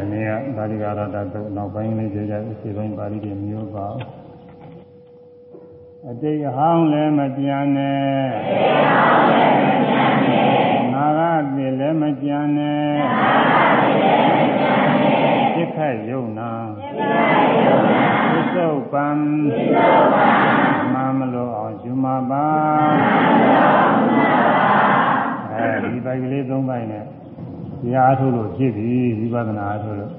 ဒီနေ့ကပါဠိကာရတသုတ်နောက်ပိုင်းလေးကြကြအစီပိုင်းပါဠိတွေမျိုးပါအတိတ်ဟောင်းလည်းမကြံနဲ့နာဂတိလည်းမကြံနဲ့စိတ်ခတ်ယုံနာသစ္ဆုတ်ပံမမလို့အောင်ယူမပါအဲဒီပိုက်ကလေး၃ပိုက်နဲ့ တရားအထုတ်လို့ဖြစ်ပြီဝိပဿနာအထုတ်လို့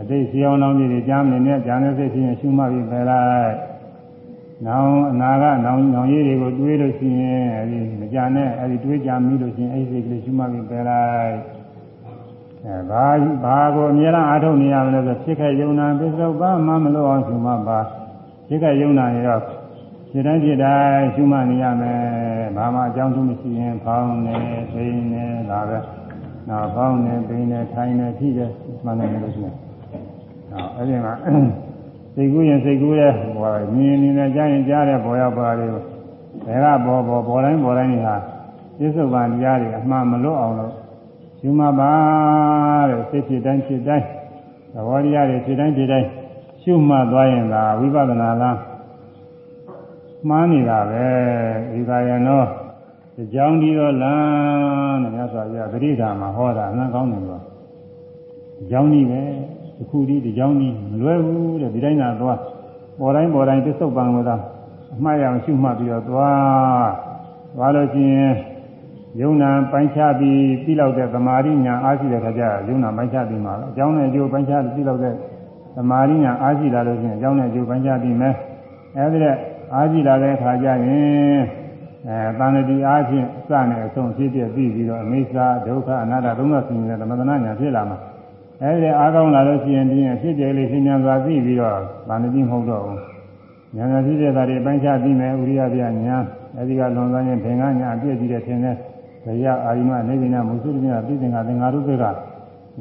အတိတ်စီအောင်အောင်ကြီးကြားမနေနဲ့ကြားနေစိတ်ဖြင့်ရှုမှတ်ပြီးဖယ်လိုက်။နောင်အနာကနောင်နောင်ရည်တွေကိုတွေးလို့ရှိရင်အဲဒီမကြနဲ့အဲဒီတွေးကြမိလို့ရှိရင်အဲဒီစိတ်ကလေးရှုမှတ်ပြီးဖယ်လိုက်။အဲဘာဘာကိုအများအားထုတ်နေရမလဲဆိုဖြစ်ခဲ့ယုံနာပစ္စုပ္ပန်မှမလို့အောင်ရှုမှတ်ပါ။ဖြစ်ခဲ့ယုံနာရတော့ဖြစ်တိုင်းဖြစ်တိုင်းရှုမှတ်နေရမယ်။ဘာမှအကြောင်းသူမရှိရင်ဖောင်းနေ၊သိနေဒါပဲ။ နောက်ပေါင်းနေပိနေထိုင်နေထိတယ်မှန်တယ်လို့ရှိရင်နောက်အဲ့ဒီမှာစိတ်ကူးရင်စိတ်ကူးတဲ့ဟိုမြင်နေနေကြားရင်ကြားတဲ့ဘောရောက်ပါလေးဘယ်ကဘောဘောဘောတိုင်းဘောတိုင်းဟာပြစ္ဆုတ်ပန်တရားတွေအမှန်မလွတ်အောင်လို့ယူမပါတဲ့စိတ်ဖြစ်တိုင်းဖြစ်တိုင်းသဘောတရားတွေဖြစ်တိုင်းဖြစ်တိုင်းရှုမှတ်သွားရင်သာဝိပဿနာလားမှန်းနေတာပဲဒီကရနော ဒီကြောင်းဒီတော့လမ်းတဲ့မြတ်စွာဘုရားပရိဒါမှာဟောတာအမှန်ကောင်းတယ်လို့ဒီကြောင်းဒီပဲဒီခုဒီဒီကြောင်းဒီမလွဲဘူးတဲ့ဒီတိုင်းသာသွားပေါ်တိုင်းပေါ်တိုင်းပစ္စုပန်ဝေဒအမှားရအောင်ရှုမှတ်ပြီးတော့သွားသွားလို့ချင်းယုံနာပိုင်းခြားပြီးပြီးလောက်တဲ့သမာဓိညာအားရှိတဲ့ခါကျယုံနာပိုင်းခြားပြီးမှာအကြောင်းနဲ့အကျိုးပိုင်းခြားပြီးလောက်တဲ့သမာဓိညာအားရှိလာလို့ချင်းအကြောင်းနဲ့အကျိုးပိုင်းခြားပြီးမယ်အဲဒီတဲ့အားရှိလာတဲ့ခါကျရင် အဲတဏှတိအားဖြင့်စနဲ့အဆုံးဖြစ်ပြပြီးပြီးတော့အမိစ္ဆာဒုက္ခအနတ္တသုံးပါးသိနေတဲ့သမထနာညာဖြစ်လာမှာအဲဒီအားကောင်းလာလို့ရှိရင်ပြင်းဖြစ်တယ်လေးသင်ညာစွာသိပြီးတော့တဏှတိမဟုတ်တော့ဘူးညာညာဖြစ်တဲ့ဓာတ်တွေပိုင်းခြားပြီးမယ်ဥရိယပြညာအဲဒီကလွန်သွားရင်ဘင်္ဂညာအပြည့်ကြီးတဲ့ထင်တဲ့ဇယအာရိမနေဗိနာမုသုတ္တမြပြည့်တင်္ဂသင်္ဃာရုပ္ပက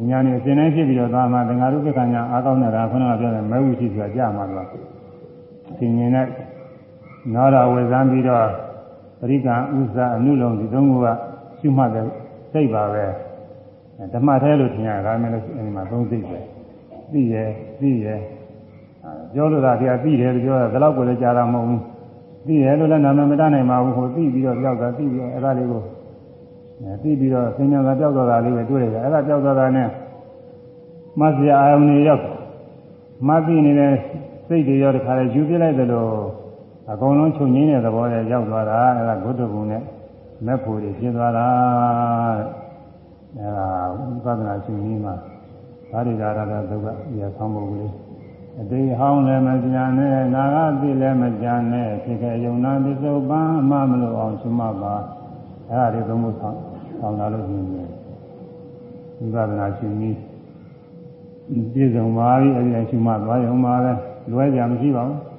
ညာနေအစဉ်တိုင်းဖြစ်ပြီးတော့သာမသင်္ဃာရုပ္ပကညာအားကောင်းတဲ့ဒါခုနကပြောတဲ့မဲဝိရှိဆိုတာကြာမှာတော့သင်ញင်နဲ့နောရဝေဇံပြီးတော့ ပရိကံဥစ္စာအနုလုံးဒီသုံးခုကရှုမှတ်တဲ့စိတ်ပါပဲဓမ္မထဲလို့ထင်ရတာလည်းအဲဒီမှာသုံးစိတ်ပဲသိရသိရပြောလို့သာတရားသိတယ်လို့ပြောတာဒါတော့ကိုလည်းကြားတာမဟုတ်ဘူးသိတယ်လို့လည်းနာမမတတ်နိုင်ပါဘူးဟိုသိပြီးတော့ကြောက်တာသိပြီးတော့အဲ့ဒါလေးကိုသိပြီးတော့သင်္ညာကကြောက်သွားတာလေးပဲတွေ့ရတယ်အဲ့ဒါကြောက်သွားတာနဲ့မဆရာအာယုန်တွေရောက်မသိနေတဲ့စိတ်တွေရောတခါလေယူပြလိုက်တယ်လို့ အကုန်လုံးချုပ်ငင်းတဲ့သဘောနဲ့ရောက်သွားတာအဲဒါဂုတ္တဘုံနဲ့မက်ဖို့တွေဖြစ်သွားတာအဲဒါဝိပဿနာရှင်ကြီးမှာဗာရိဒါရတဲ့ဒုက္ခရဆောင်းဖို့ကလေးအတိဟောင်းလည်းမကြံနဲ့နာဂတိလည်းမကြံနဲ့ဖြစ်ခဲ့ယုံနာပစ္စုပန်အမှမလို့အောင် shum မပါအဲဒါတွေသုံးဖို့ဆောင်းဆောင်းလာလို့ရှိရင်ဝိပဿနာရှင်ကြီးပြည့်စုံပါပြီအဲဒီအရှင်မသွားရုံပါပဲလွဲကြမရှိပါဘူး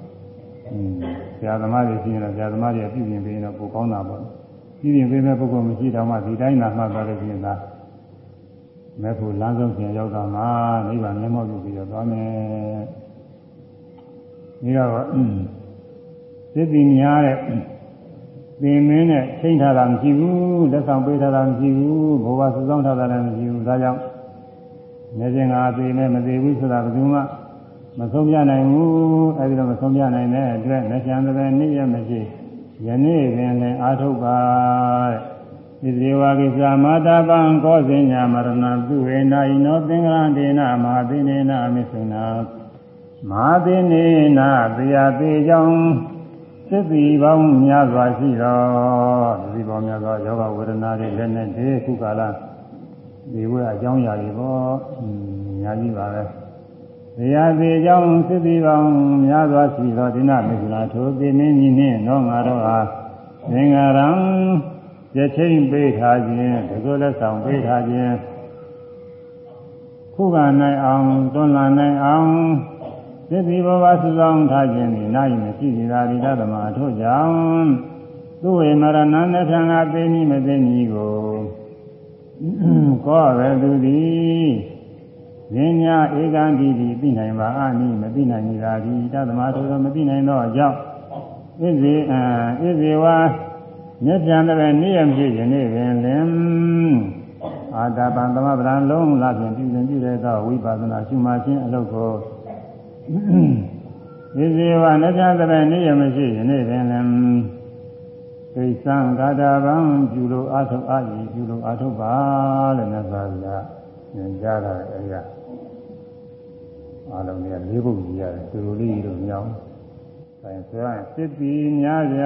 ဆရာသမားတွေရှိရင်တော့ဆရာသမားတွေပြုပြင်ပေးရင်တော့ပိုကောင်းတာပေါ့ပြုပြင်ပေးမဲ့ပုဂ္ဂိုလ်မရှိတော့မှဒီတိုင်းသာမှတ်သွားလို့ရှိရင်သာမဲ့ဖို့လမ်းဆုံးပြန်ရောက်တော့မှနိဗ္ဗာန်မျက်မှောက်ပြုပြီးတော့သွားမယ်ဒီတော့စိတ်ပညာတဲ့သင်မင်းနဲ့ချိန်ထားတာမရှိဘူးလက်ဆောင်ပေးထားတာမရှိဘူးဘဝစုဆောင်ထားတာလည်းမရှိဘူးဒါကြောင့်နေစဉ်ကသေမဲ့မသေးဘူးဆိုတာဘယ်သူမှ မဆုံးပြနိုင်ဘူးအဲဒီတော့မဆုံးပြနိုင်တဲ့အတွက်လက်ချံတဲ့နေ့ရမရှိယနေ့ပင်လည်းအာထုတ်ပါတဲ့ဣတိဝါကိသာမာတာပံကောဇင်ညာမရဏသူဝေနာယိနောသင်္ကရံဒေနမဟာသိနေနာမိသုနာမဟာသိနေနာတရားသေးကြောင့်သစ္စီပေါင်းများစွာရှိတော်သစ္စီပေါင်းများစွာယောဂဝေဒနာတွေလည်းနဲ့ဒီခုကာလဒီဝဲအကြောင်းအရာတွေပေါ့အများကြီးပါပဲ တရားသေးကြောင့်သစ္စီပေါင်းများစွာရှိတော်ဒီနာမိစ္ဆာထိုသိမင်းကြီးနှင့်တော့ငါတော့ဟာသင်္ဃရံရချင်းပေးထားခြင်းဒီလိုလက်ဆောင်ပေးထားခြင်းခုခံနိုင်အောင်တွန်းလှန်နိုင်အောင်သစ္စီဘဝစုဆောင်ထားခြင်းဒီနိုင်မရှိသေးတာဒီဓမ္မထို့ကြောင့်သူဝေမရဏနဲ့ထံကသိနည်းမသိနည်းကိုကောရသူသည် ဉာဏ်ညာဧကံတိတိသိနိုင်ပါအာနိမသိနိုင်ကြသည်တသမထိုသောမသိနိုင်သောကြောင့်ဣဇေအံဣဇေဝါမြတ်ပြန်တဲ့နေ့ရဖြစ်ခြင်းနေ့ပင်လင်အာတာပံသမဗရံလုံးလာဖြင့်ပြုစဉ်ပြုတဲ့သောဝိပဿနာရှုမှခြင်းအလုပ်ကိုဒီဇေဝနကြတဲ့နေ့ရမရှိယနေ့ပင်လည်းသိသံဂါတာဗံပြုလို့အာထုအာဤပြုလို့အာထုပါလို့မြတ်စွာဘုရားညွှန်ကြားတာအဲရ အားလုံးကလေးပုဒ်ကြီးရတယ်သူလိုလေးတို့မြောင်းဆိုင်ဆိုရင်စစ်ပီများပြ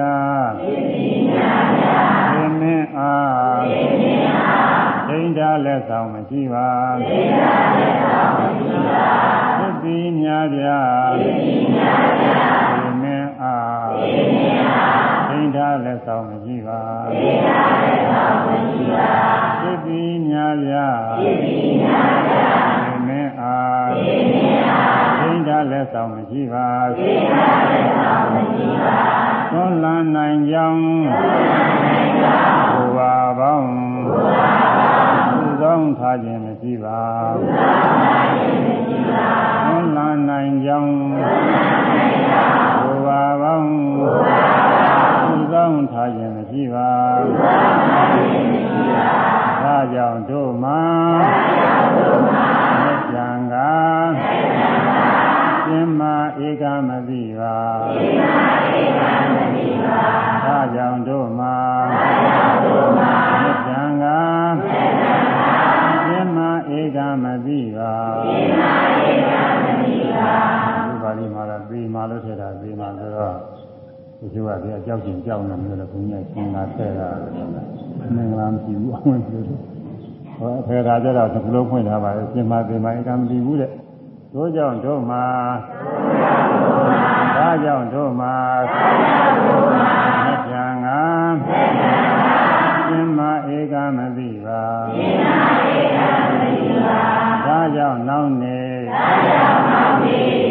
စစ်ပီများပြသင်မင်းအားသင်မင်းအားဒိဋ္ဌလက်ဆောင်မရှိပါဒိဋ္ဌလက်ဆောင်မရှိပါစစ်ပီများပြစစ်ပီများပြသင်မင်းအားသင်မင်းအားဒိဋ္ဌလက်ဆောင်မရှိပါဒိဋ္ဌလက်ဆောင်မရှိပါစစ်ပီများပြစစ်ပီများပြ လက်ဆောင်မရှိပါဒိဋ္ဌလက်ဆောင်မရှိပါသွန်လန်းနိုင်ကြောင်းဘုရားပေါင်းသူဆောင်ထားခြင်းမရှိပါသွန်လန်းနိုင်ကြောင်းဘုရားပေါင်းသူဆောင်ထားခြင်းမရှိပါဒါကြောင့်တို့မှာမေတ္တာ ဧကမသိပါသင်္မာဧကမသိပါဒါကြောင့်တို့မှာဒါကြောင့်တို့မှာမေတ္တာကသင်္မာဧကမသိပါသင်္မာဧကမသိပါဒီပါဠိမှာလည်းသေမာလို့ထည့်တာသေမာဆိုတော့ဒီလိုကဒီအကြောက်ကျင်ကြောက်နေတယ်လို့ဘုရားရှင်းတာထည့်တာမင်္ဂလာမရှိဘူးအဝင်ပြောတယ်ဟောဖေရာကြတော့ဒီလိုဖွင့်ထားပါလေသင်္မာသေမာဧကမသိဘူးတဲ့တို့ကြောင့်တို့မှာ ဒါကြောင့်တို့မှာမကြံငါသင်္မာဧကမသိပါဒါကြောင့်နောက်နေ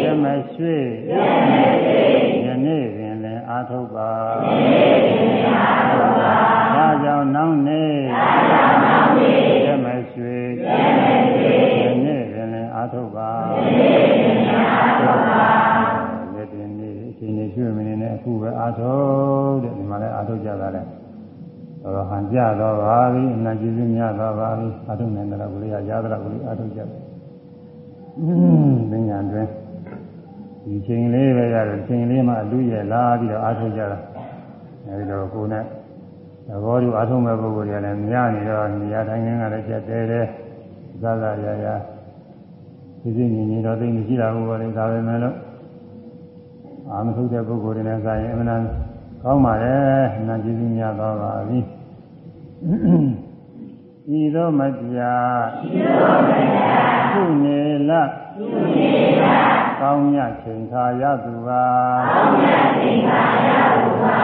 ရမရှိယနေ့ပင်လည်းအာထုတ်ပါဒါကြောင့်နောက်နေ အခုပဲအာထုတ်တဲ့ဒီမှာလည်းအာထုတ်ကြတာလေတော့ဟန်ကြတော့ပါပြီအနာကျေးဇူးများတော့ပါပြီအာထုတ်နိုင်တယ်ကိုလေးကရားတယ်ကိုလေးအာထုတ်ကြတယ်ပညာတွင်ဒီချိန်လေးပဲရတယ်ချိန်လေးမှအလူရဲ့လာပြီးတော့အာထုတ်ကြတာအဲဒီတော့ကိုယ်နဲ့သဘောတူအာထုတ်မဲ့ပုဂ္ဂိုလ်တွေလည်းမြင်နေတော့နေရာတိုင်းကလည်းကြက်တဲတဲသာသာရရဒီစိမြင်နေတော့သိမရှိတာဘူးလေဒါပဲမဲ့လို့ အာမထုတ်တဲ့ပုဂ္ဂိုလ်တွေနဲ့စာရင်အမှန်ကောင်းပါလေနာကျေးဇူးများသွားပါပြီဤသောမတရားဤသောမတရားခုနေလခုနေလကောင်းမြတ်ချိန်ခါရသူပါကောင်းမြတ်ချိန်ခါရသူပါ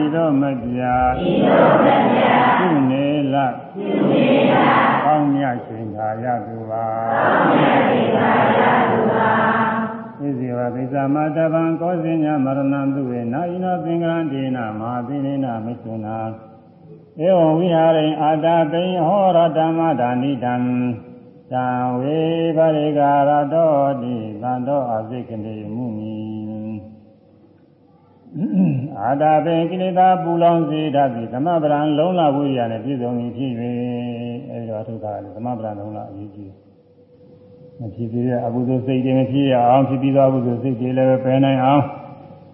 ဤသောမတရားဤသောမတရားခုနေလခုနေလကောင်းမြတ်ချိန်ခါရသူပါကောင်းမြတ်ချိန်ခါရသူပါ ဣဇေဝသိသမတဗံကောဇိညာမရဏံသူဝေနာဣနောသင်္ကရံဒေနမဟာသိနေနာမိသုနာဧဝံဝိဟာရိအာတာပိဟောရဓမ္မဒါနိတံသံဝေပရိကာရတောတိသံတော်အစိကနေမုနိအာတာပိကိလေသာပူလောင်စေတတ်သည်သမဗရံလုံးလဝိရိယနဲ့ပြည့်စုံသည်ဖြစ်၍အဲဒီတော့အထုတာသမဗရံလုံးလအရေးကြီး မဖြစ်သေးတဲ့အကုသိုလ်စိတ်တွေမဖြစ်ရအောင်ဖြစ်ပြီးသောအကုသိုလ်စိတ်တွေလည်းပဲပယ်နိုင်အောင်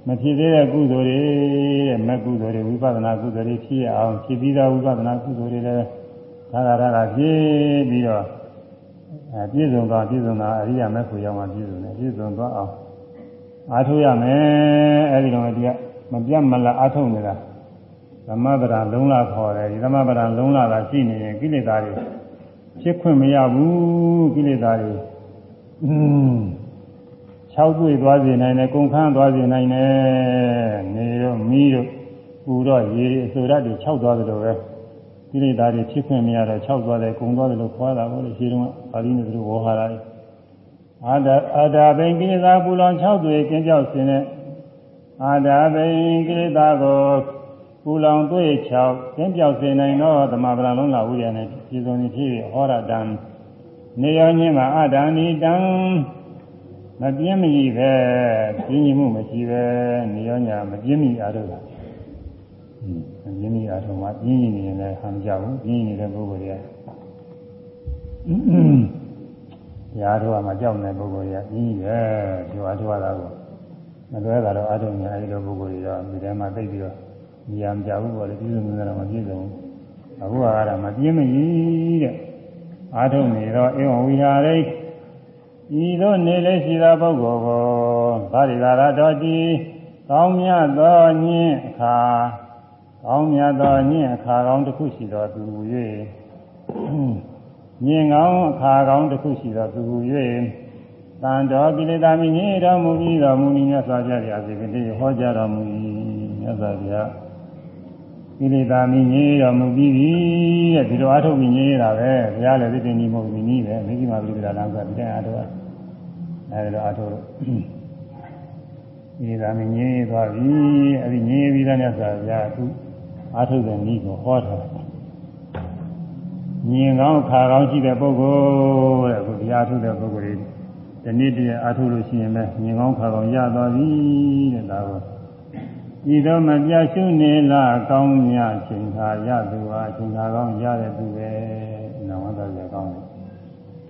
မဖြစ်သေးတဲ့ကုသိုလ်တွေတဲ့မကုသိုလ်တွေဝိပဿနာကုသိုလ်တွေဖြစ်ရအောင်ဖြစ်ပြီးသောဝိပဿနာကုသိုလ်တွေလည်းသာသာသာဖြစ်ပြီးတော့အဲပြည့်စုံသွားပြည့်စုံတာအရိယာမေဖို့ရောက်မှပြည့်စုံတယ်ပြည့်စုံသွားအောင်အားထုတ်ရမယ်အဲဒီတော့ဒီကမပြတ်မလားအားထုတ်နေတာသမဗရာလုံးလာခေါ်တယ်ဒီသမဗရာလုံးလာတာရှိနေရင်ကိလေသာတွေဖြစ်ခွင့်မရဘူးကိလေသာတွေ อืม၆တွေ့သွားစေနိုင်တယ်ကုန်ခန်းသွားစေနိုင်တယ်နေရောမီးတို့ပူတော့ရေတွေအစိုးရတွေ၆သွားသလိုပဲကိလေသာတွေဖြစ်ခွင့်မရတော့၆သွားတယ်ကုန်သွားတယ်လို့ခွာတာပေါ့လေရှင်းတော့ပါဠိနဲ့သူဝေါ်ဟာတာအာဒအာဒဘိန်ကိလေသာပူလောင်၆တွေ့ကျင်းကြောက်စင်တဲ့အာဒဘိန်ကိလေသာကိုပူလောင်တွေ့၆ကျင်းကြောက်စင်နိုင်တော့သမဗရာလုံးလာဝိရနဲ့ပြည်စုံနေဖြစ်ဟောရတံ နေရောညင်းမှာအာဒာနိတံမပြင်းမကြီးပဲပြင်းကြီးမှုမရှိပဲနေရောညာမပြင်းမိအားတော့မပြင်းမိအားတော့မှပြင်းကြီးနေရင်လည်းဟန်ကြဘူးပြင်းနေတဲ့ပုဂ္ဂိုလ်တွေကရားတော်ကမှကြောက်နေပုဂ္ဂိုလ်ကြီးကြီးရဲ့ဒီအားထုတ်တာကိုမလွဲတာတော့အားထုတ်နေအဲဒီလိုပုဂ္ဂိုလ်ကြီးတော့ဒီထဲမှာသိပြီးတော့ဉာဏ်ကြဘူးပေါ့လေပြည့်စုံနေတာမပြည့်စုံအခုကတော့မပြင်းမကြီးတဲ့ အားထုတ်နေတော့အေဝံဝိဟာရိဤသို့နေလေးရှိသောပုဂ္ဂိုလ်ကိုဗာရိသာရတော်ကြည်ကောင်းမြတ်သောညင်အခါကောင်းမြတ်သောညင်အခါကောင်းတစ်ခုရှိတော်သူ၍ညင်ကောင်းအခါကောင်းတစ်ခုရှိတော်သူ၍တန်တော်ပိလေသာမိညေတော်မူပြီးတော်မူနီမြတ်စွာဘုရားရာဇိကတိဟောကြားတော်မူ၏မြတ်စွာဘုရား ပိလေသာမိညေတော်မူပြီးပြီတဲ့ဒီလိုအားထုတ်ပြီးညေတာပဲဘုရားလည်းသိတင်ကြီးမဟုတ်ဘူးနီးပဲမိကြီးမပိလေသာလမ်းဆိုတဲ့အားထုတ်အဲဒီလိုအားထုတ်လို့ဒီသာမင်းငြင်းသွားပြီအဲ့ဒီငြင်းပြီးတဲ့မြတ်စွာဘုရားသူအာထုတဲ့နည်းကိုဟောထားတယ်။ငြင်းကောင်းခါကောင်းရှိတဲ့ပုဂ္ဂိုလ်တဲ့အခုတရားထုတဲ့ပုဂ္ဂိုလ်တွေဒီနေ့တည်းအာထုလို့ရှိရင်ပဲငြင်းကောင်းခါကောင်းရသွားပြီတဲ့ဒါကို ဤတော့မပြရှုနေလားကောင်းမြတ်ချိန်ခါရသူဟာချိန်ခါကောင်းရတဲ့သူပဲနာမတော်ရကောင်းတယ်